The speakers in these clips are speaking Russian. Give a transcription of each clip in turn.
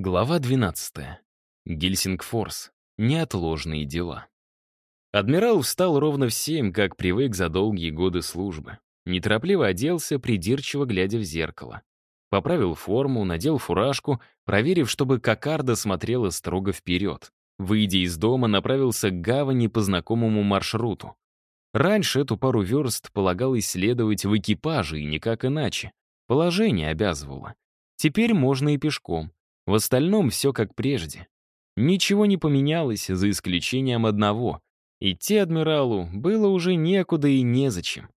Глава 12. Гельсингфорс. Неотложные дела. Адмирал встал ровно в семь, как привык за долгие годы службы. Неторопливо оделся, придирчиво глядя в зеркало. Поправил форму, надел фуражку, проверив, чтобы кокарда смотрела строго вперед. Выйдя из дома, направился к гавани по знакомому маршруту. Раньше эту пару верст полагалось следовать в экипаже и никак иначе. Положение обязывало. Теперь можно и пешком. В остальном все как прежде. Ничего не поменялось, за исключением одного. Идти адмиралу было уже некуда и незачем.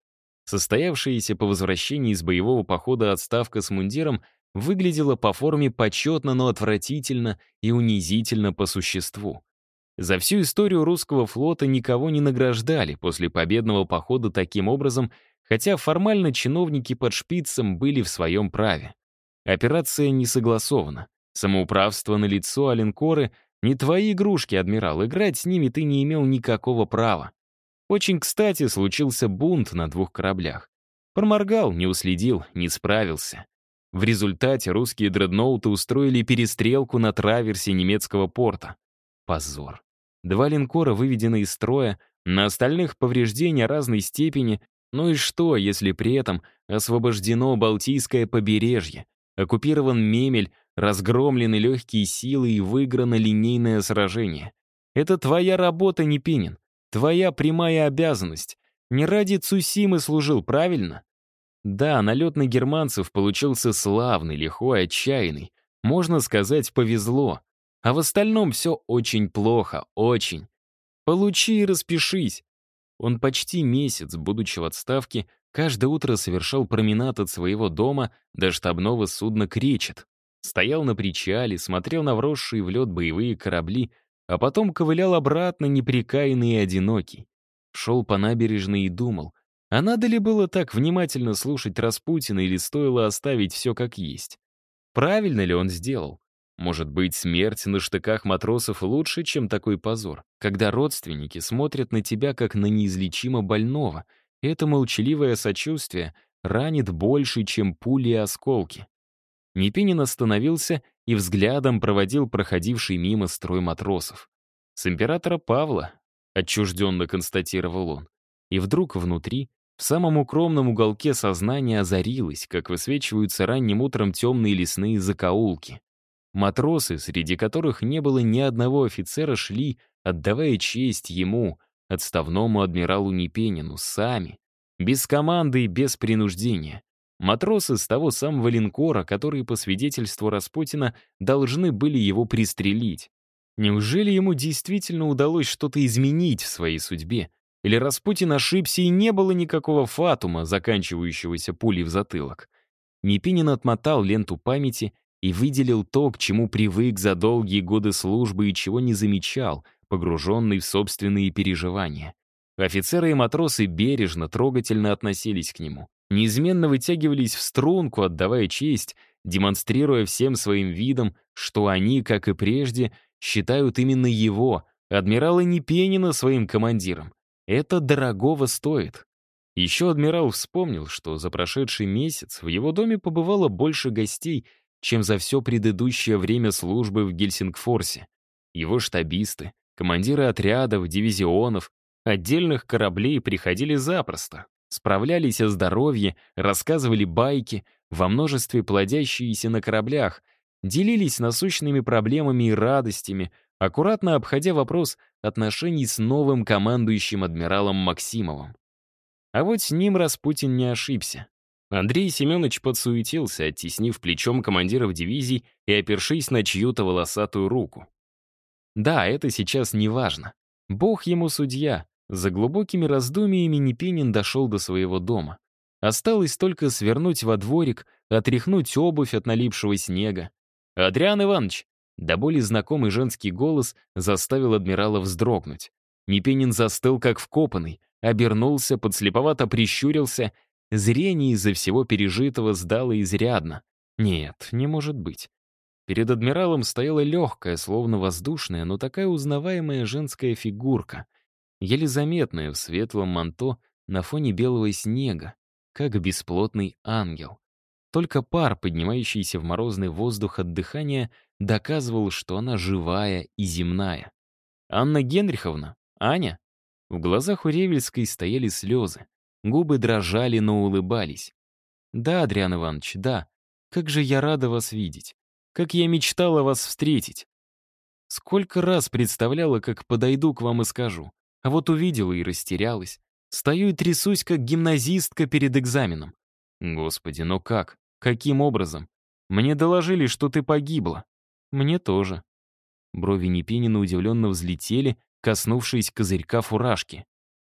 Состоявшаяся по возвращении из боевого похода отставка с мундиром выглядела по форме почетно, но отвратительно и унизительно по существу. За всю историю русского флота никого не награждали после победного похода таким образом, хотя формально чиновники под шпицем были в своем праве. Операция не согласована. Самоуправство на лицо, а линкоры — не твои игрушки, адмирал. Играть с ними ты не имел никакого права. Очень кстати случился бунт на двух кораблях. Проморгал, не уследил, не справился. В результате русские дредноуты устроили перестрелку на траверсе немецкого порта. Позор. Два линкора выведены из строя, на остальных повреждения разной степени, ну и что, если при этом освобождено Балтийское побережье, оккупирован Мемель, разгромлены легкие силы и выиграно линейное сражение. Это твоя работа, Непинин. Твоя прямая обязанность. Не ради Цусимы служил, правильно? Да, налет на германцев получился славный, лихой, отчаянный. Можно сказать, повезло. А в остальном все очень плохо, очень. Получи и распишись. Он почти месяц, будучи в отставке, каждое утро совершал променад от своего дома до штабного судна «Кречет». Стоял на причале, смотрел на вросшие в лед боевые корабли, а потом ковылял обратно, неприкаянный и одинокий. Шел по набережной и думал, а надо ли было так внимательно слушать Распутина или стоило оставить все как есть? Правильно ли он сделал? Может быть, смерть на штыках матросов лучше, чем такой позор, когда родственники смотрят на тебя как на неизлечимо больного, это молчаливое сочувствие ранит больше, чем пули и осколки. Непинин остановился и взглядом проводил проходивший мимо строй матросов. «С императора Павла», — отчужденно констатировал он. И вдруг внутри, в самом укромном уголке сознания озарилось, как высвечиваются ранним утром темные лесные закоулки. Матросы, среди которых не было ни одного офицера, шли, отдавая честь ему, отставному адмиралу Непенину, сами, без команды и без принуждения. Матросы с того самого линкора, которые, по свидетельству Распутина, должны были его пристрелить. Неужели ему действительно удалось что-то изменить в своей судьбе? Или Распутин ошибся и не было никакого фатума, заканчивающегося пулей в затылок? Непинин отмотал ленту памяти и выделил то, к чему привык за долгие годы службы и чего не замечал, погруженный в собственные переживания. Офицеры и матросы бережно, трогательно относились к нему неизменно вытягивались в струнку, отдавая честь, демонстрируя всем своим видом, что они, как и прежде, считают именно его, адмирала Непенина, своим командиром. Это дорогого стоит. Еще адмирал вспомнил, что за прошедший месяц в его доме побывало больше гостей, чем за все предыдущее время службы в Гельсингфорсе. Его штабисты, командиры отрядов, дивизионов, отдельных кораблей приходили запросто, Справлялись о здоровье, рассказывали байки, во множестве плодящиеся на кораблях, делились насущными проблемами и радостями, аккуратно обходя вопрос отношений с новым командующим адмиралом Максимовым. А вот с ним Распутин не ошибся. Андрей Семенович подсуетился, оттеснив плечом командиров дивизий и опершись на чью-то волосатую руку. Да, это сейчас не важно. Бог ему судья, за глубокими раздумьями Непенин дошел до своего дома. Осталось только свернуть во дворик, отряхнуть обувь от налипшего снега. «Адриан Иванович!» До боли знакомый женский голос заставил адмирала вздрогнуть. Непенин застыл, как вкопанный, обернулся, подслеповато прищурился. Зрение из-за всего пережитого сдало изрядно. Нет, не может быть. Перед адмиралом стояла легкая, словно воздушная, но такая узнаваемая женская фигурка — еле заметная в светлом манто на фоне белого снега, как бесплотный ангел. Только пар, поднимающийся в морозный воздух от дыхания, доказывал, что она живая и земная. Анна Генриховна? Аня? В глазах у Ревельской стояли слезы. Губы дрожали, но улыбались. «Да, Адриан Иванович, да. Как же я рада вас видеть. Как я мечтала вас встретить. Сколько раз представляла, как подойду к вам и скажу. А вот увидела и растерялась. Стою и трясусь, как гимназистка перед экзаменом. Господи, но как? Каким образом? Мне доложили, что ты погибла. Мне тоже. Брови Непинина удивленно взлетели, коснувшись козырька фуражки.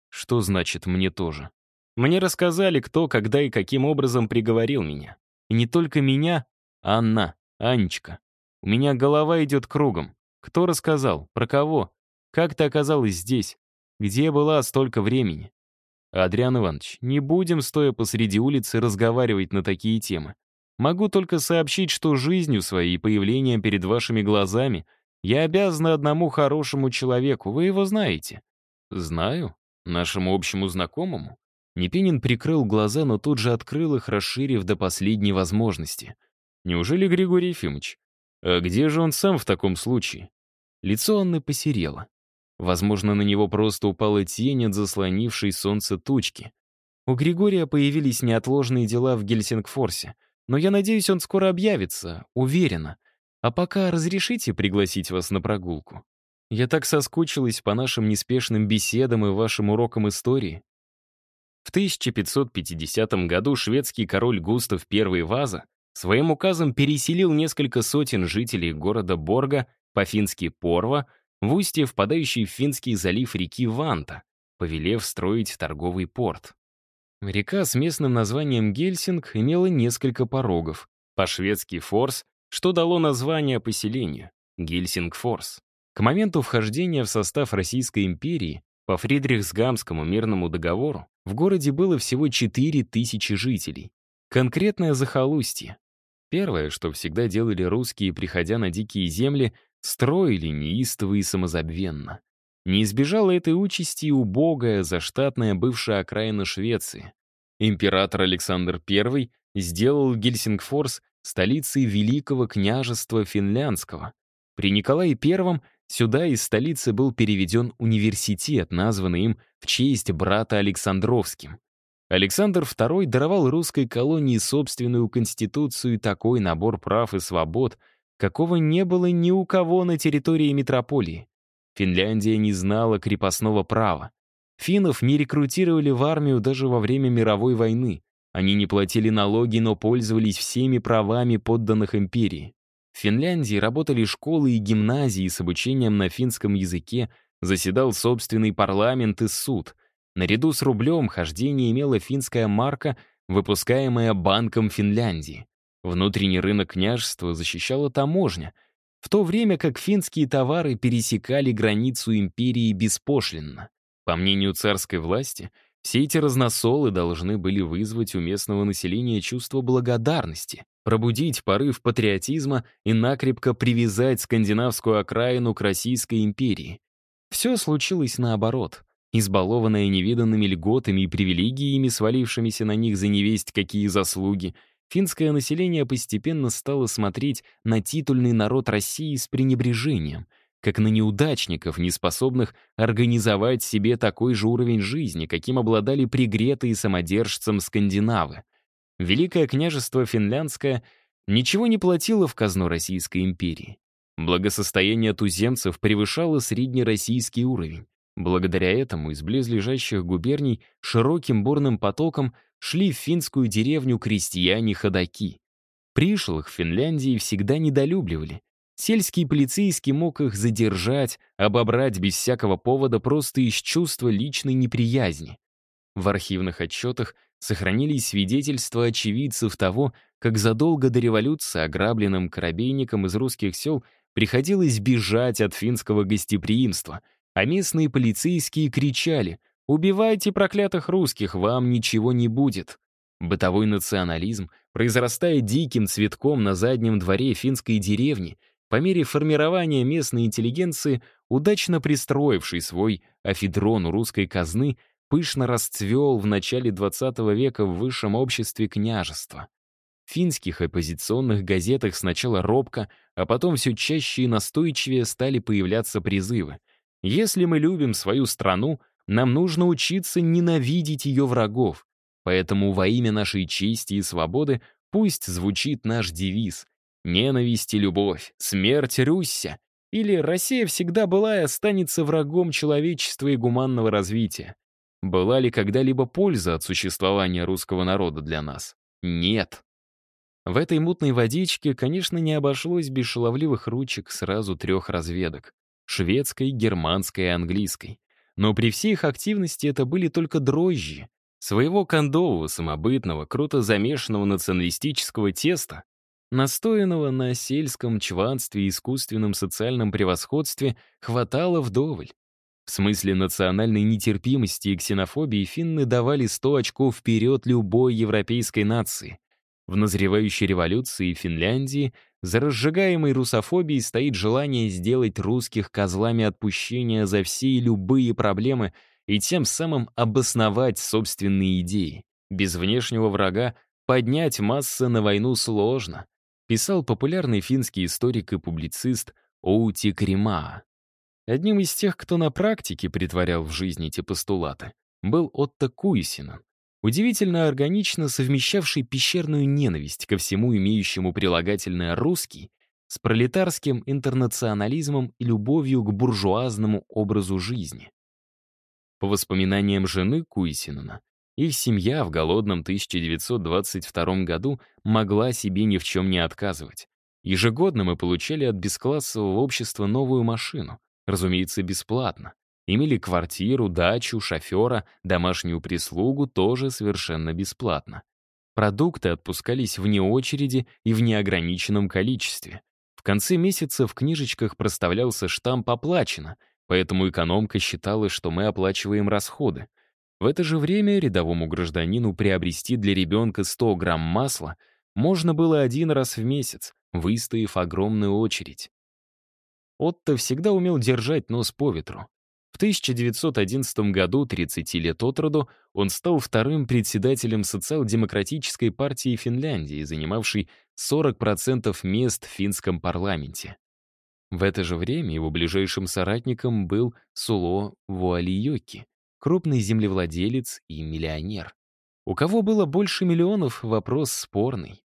Что значит «мне тоже»? Мне рассказали, кто, когда и каким образом приговорил меня. И не только меня, Анна, Анечка. У меня голова идет кругом. Кто рассказал? Про кого? Как ты оказалась здесь? Где была столько времени? Адриан Иванович, не будем, стоя посреди улицы, разговаривать на такие темы. Могу только сообщить, что жизнью своей и появлением перед вашими глазами я обязана одному хорошему человеку, вы его знаете. Знаю. Нашему общему знакомому? Непинин прикрыл глаза, но тут же открыл их, расширив до последней возможности. Неужели Григорий Ефимович? А где же он сам в таком случае? Лицо Анны посерело. Возможно, на него просто упала тень от заслонившей солнце тучки. У Григория появились неотложные дела в Гельсингфорсе, но я надеюсь, он скоро объявится, уверенно. А пока разрешите пригласить вас на прогулку? Я так соскучилась по нашим неспешным беседам и вашим урокам истории. В 1550 году шведский король Густав I Ваза своим указом переселил несколько сотен жителей города Борга, по-фински Порва, в устье впадающий в Финский залив реки Ванта, повелев строить торговый порт. Река с местным названием Гельсинг имела несколько порогов. По-шведски «форс», что дало название поселению — Гельсингфорс. К моменту вхождения в состав Российской империи по Фридрихсгамскому мирному договору в городе было всего 4 тысячи жителей. Конкретное захолустье. Первое, что всегда делали русские, приходя на дикие земли, строили неистово и самозабвенно. Не избежала этой участи и убогая, заштатная бывшая окраина Швеции. Император Александр I сделал Гельсингфорс столицей Великого княжества Финляндского. При Николае I Сюда из столицы был переведен университет, названный им в честь брата Александровским. Александр II даровал русской колонии собственную конституцию и такой набор прав и свобод, какого не было ни у кого на территории метрополии. Финляндия не знала крепостного права. Финнов не рекрутировали в армию даже во время мировой войны. Они не платили налоги, но пользовались всеми правами подданных империи. В Финляндии работали школы и гимназии с обучением на финском языке, заседал собственный парламент и суд. Наряду с рублем хождение имела финская марка, выпускаемая Банком Финляндии. Внутренний рынок княжества защищала таможня, в то время как финские товары пересекали границу империи беспошлинно. По мнению царской власти, все эти разносолы должны были вызвать у местного населения чувство благодарности, пробудить порыв патриотизма и накрепко привязать скандинавскую окраину к Российской империи. Все случилось наоборот. Избалованная невиданными льготами и привилегиями, свалившимися на них за невесть какие заслуги, финское население постепенно стало смотреть на титульный народ России с пренебрежением, как на неудачников, не способных организовать себе такой же уровень жизни, каким обладали пригретые самодержцем скандинавы. Великое княжество Финляндское ничего не платило в казну Российской империи. Благосостояние туземцев превышало среднероссийский уровень. Благодаря этому из близлежащих губерний широким бурным потоком шли в финскую деревню крестьяне-ходаки. Пришлых в Финляндии всегда недолюбливали. Сельский полицейский мог их задержать, обобрать без всякого повода просто из чувства личной неприязни. В архивных отчетах сохранились свидетельства очевидцев того, как задолго до революции ограбленным корабейникам из русских сел приходилось бежать от финского гостеприимства, а местные полицейские кричали «Убивайте проклятых русских, вам ничего не будет». Бытовой национализм, произрастая диким цветком на заднем дворе финской деревни, по мере формирования местной интеллигенции, удачно пристроивший свой афедрон русской казны, пышно расцвел в начале XX века в высшем обществе княжества. В финских оппозиционных газетах сначала робко, а потом все чаще и настойчивее стали появляться призывы. Если мы любим свою страну, нам нужно учиться ненавидеть ее врагов. Поэтому во имя нашей чести и свободы пусть звучит наш девиз «Ненависть и любовь, смерть Русся» или «Россия всегда была и останется врагом человечества и гуманного развития». Была ли когда-либо польза от существования русского народа для нас? Нет. В этой мутной водичке, конечно, не обошлось без шаловливых ручек сразу трех разведок — шведской, германской и английской. Но при всей их активности это были только дрожжи. Своего кондового, самобытного, круто замешанного националистического теста, настоянного на сельском чванстве и искусственном социальном превосходстве, хватало вдоволь. В смысле национальной нетерпимости и ксенофобии финны давали 100 очков вперед любой европейской нации. В назревающей революции Финляндии за разжигаемой русофобией стоит желание сделать русских козлами отпущения за все и любые проблемы и тем самым обосновать собственные идеи. Без внешнего врага поднять массы на войну сложно, писал популярный финский историк и публицист Оути Кремаа. Одним из тех, кто на практике притворял в жизни эти постулаты, был Отто Куисинен, удивительно органично совмещавший пещерную ненависть ко всему имеющему прилагательное «русский» с пролетарским интернационализмом и любовью к буржуазному образу жизни. По воспоминаниям жены Куисинена, их семья в голодном 1922 году могла себе ни в чем не отказывать. Ежегодно мы получали от бесклассового общества новую машину, разумеется, бесплатно. Имели квартиру, дачу, шофера, домашнюю прислугу тоже совершенно бесплатно. Продукты отпускались вне очереди и в неограниченном количестве. В конце месяца в книжечках проставлялся штамп «Оплачено», поэтому экономка считала, что мы оплачиваем расходы. В это же время рядовому гражданину приобрести для ребенка 100 грамм масла можно было один раз в месяц, выстояв огромную очередь. Отто всегда умел держать нос по ветру. В 1911 году, 30 лет от роду, он стал вторым председателем социал-демократической партии Финляндии, занимавшей 40% мест в финском парламенте. В это же время его ближайшим соратником был Суло Вуалиёки, крупный землевладелец и миллионер. У кого было больше миллионов, вопрос спорный.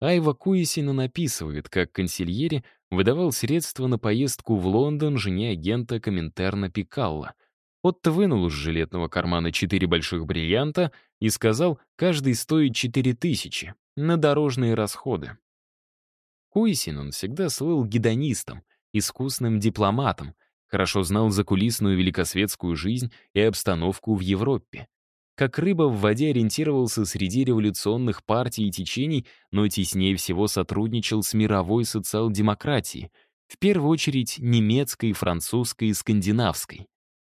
Айва Куисина написывает, как консильери выдавал средства на поездку в Лондон жене агента Коминтерна Пикалла. Отто вынул из жилетного кармана четыре больших бриллианта и сказал, каждый стоит четыре тысячи на дорожные расходы. Куисин он всегда слыл гедонистом, искусным дипломатом, хорошо знал закулисную великосветскую жизнь и обстановку в Европе как рыба в воде ориентировался среди революционных партий и течений, но теснее всего сотрудничал с мировой социал-демократией, в первую очередь немецкой, французской и скандинавской.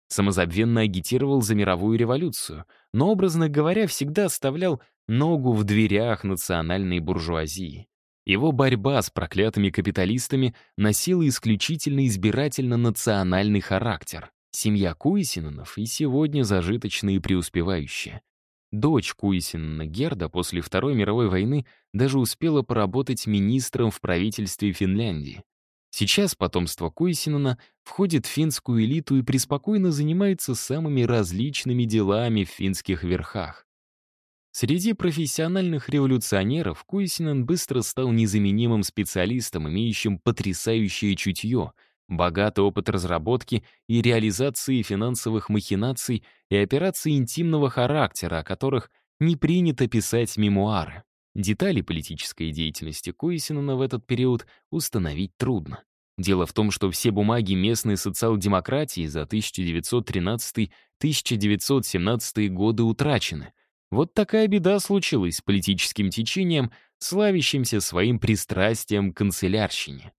Самозабвенно агитировал за мировую революцию, но, образно говоря, всегда оставлял ногу в дверях национальной буржуазии. Его борьба с проклятыми капиталистами носила исключительно избирательно-национальный характер. Семья Куисиненов и сегодня зажиточная и преуспевающая. Дочь Куисинена Герда после Второй мировой войны даже успела поработать министром в правительстве Финляндии. Сейчас потомство Куисинена входит в финскую элиту и преспокойно занимается самыми различными делами в финских верхах. Среди профессиональных революционеров Куисинен быстро стал незаменимым специалистом, имеющим потрясающее чутье — богатый опыт разработки и реализации финансовых махинаций и операций интимного характера, о которых не принято писать мемуары. Детали политической деятельности Куисинена в этот период установить трудно. Дело в том, что все бумаги местной социал-демократии за 1913-1917 годы утрачены. Вот такая беда случилась с политическим течением, славящимся своим пристрастием к канцелярщине.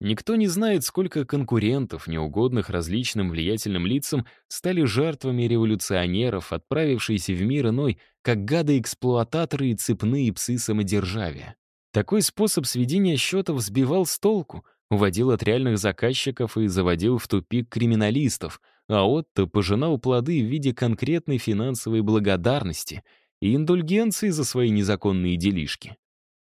Никто не знает, сколько конкурентов, неугодных различным влиятельным лицам, стали жертвами революционеров, отправившиеся в мир иной, как гады-эксплуататоры и цепные псы самодержавия. Такой способ сведения счетов сбивал с толку, уводил от реальных заказчиков и заводил в тупик криминалистов, а Отто пожинал плоды в виде конкретной финансовой благодарности и индульгенции за свои незаконные делишки.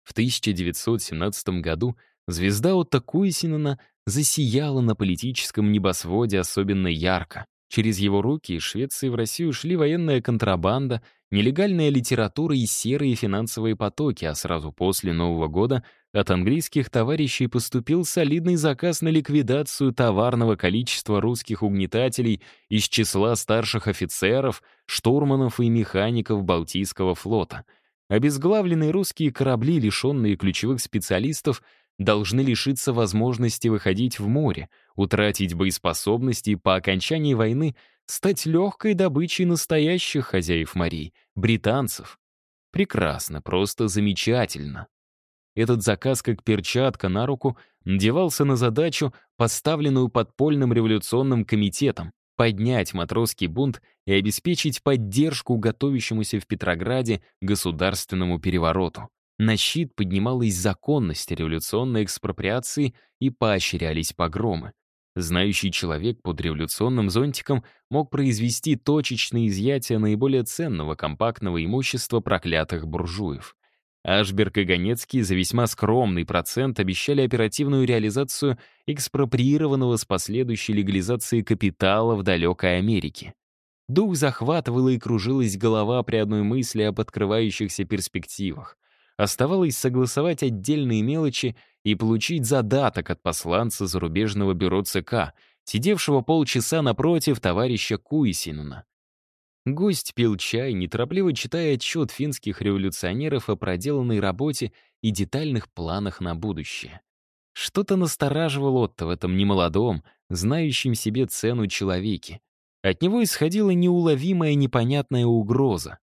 В 1917 году звезда Отто Куйсинена засияла на политическом небосводе особенно ярко. Через его руки из Швеции в Россию шли военная контрабанда, нелегальная литература и серые финансовые потоки, а сразу после Нового года от английских товарищей поступил солидный заказ на ликвидацию товарного количества русских угнетателей из числа старших офицеров, штурманов и механиков Балтийского флота. Обезглавленные русские корабли, лишенные ключевых специалистов, должны лишиться возможности выходить в море, утратить боеспособности и по окончании войны стать легкой добычей настоящих хозяев морей, британцев. Прекрасно, просто замечательно. Этот заказ, как перчатка на руку, надевался на задачу, поставленную подпольным революционным комитетом, поднять матросский бунт и обеспечить поддержку готовящемуся в Петрограде государственному перевороту. На щит поднималась законность революционной экспроприации и поощрялись погромы. Знающий человек под революционным зонтиком мог произвести точечное изъятие наиболее ценного компактного имущества проклятых буржуев. Ашберг и Ганецкий за весьма скромный процент обещали оперативную реализацию экспроприированного с последующей легализацией капитала в далекой Америке. Дух захватывала и кружилась голова при одной мысли об открывающихся перспективах. Оставалось согласовать отдельные мелочи и получить задаток от посланца зарубежного бюро ЦК, сидевшего полчаса напротив товарища Куисинуна. Гость пил чай, неторопливо читая отчет финских революционеров о проделанной работе и детальных планах на будущее. Что-то настораживало Отто в этом немолодом, знающем себе цену человеке. От него исходила неуловимая непонятная угроза.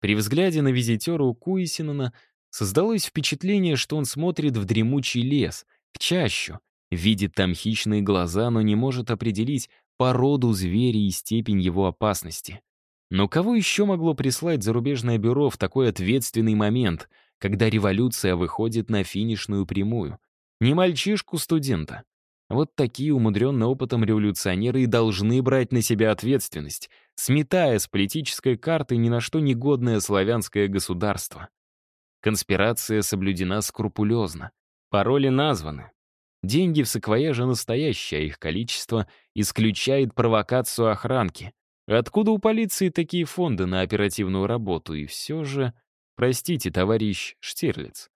При взгляде на визитера у Куисинена создалось впечатление, что он смотрит в дремучий лес, в чащу, видит там хищные глаза, но не может определить породу зверя и степень его опасности. Но кого еще могло прислать зарубежное бюро в такой ответственный момент, когда революция выходит на финишную прямую? Не мальчишку-студента. Вот такие умудренные опытом революционеры и должны брать на себя ответственность, сметая с политической карты ни на что негодное славянское государство. Конспирация соблюдена скрупулезно. Пароли названы. Деньги в саквояже настоящие, а их количество исключает провокацию охранки. Откуда у полиции такие фонды на оперативную работу? И все же... Простите, товарищ Штирлиц.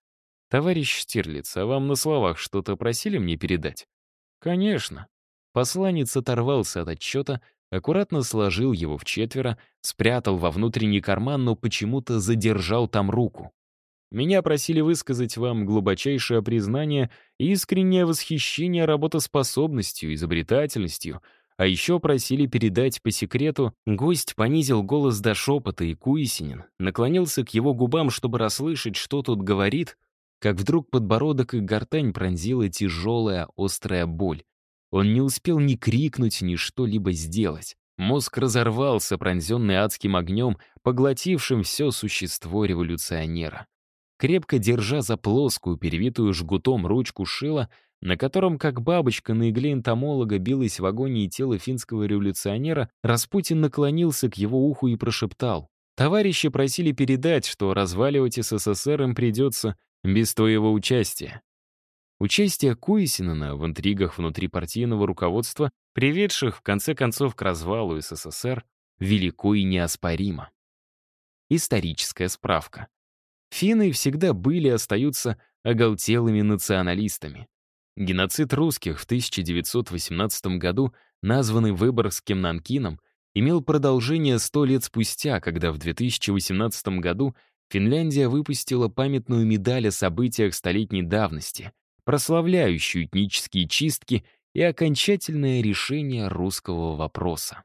Товарищ Штирлиц, а вам на словах что-то просили мне передать? Конечно. Посланец оторвался от отчета, аккуратно сложил его в четверо, спрятал во внутренний карман, но почему-то задержал там руку. Меня просили высказать вам глубочайшее признание и искреннее восхищение работоспособностью, изобретательностью — а еще просили передать по секрету. Гость понизил голос до шепота, и Куисинин наклонился к его губам, чтобы расслышать, что тут говорит, как вдруг подбородок и гортань пронзила тяжелая, острая боль. Он не успел ни крикнуть, ни что-либо сделать. Мозг разорвался, пронзенный адским огнем, поглотившим все существо революционера. Крепко держа за плоскую, перевитую жгутом ручку шила, на котором, как бабочка на игле энтомолога, билось в агонии тело финского революционера, Распутин наклонился к его уху и прошептал. «Товарищи просили передать, что разваливать СССР им придется без твоего участия». Участие Куисинена в интригах внутрипартийного руководства, приведших в конце концов к развалу СССР, велико и неоспоримо. Историческая справка. Финны всегда были и остаются оголтелыми националистами. Геноцид русских в 1918 году, названный Выборгским Нанкином, имел продолжение сто лет спустя, когда в 2018 году Финляндия выпустила памятную медаль о событиях столетней давности, прославляющую этнические чистки и окончательное решение русского вопроса.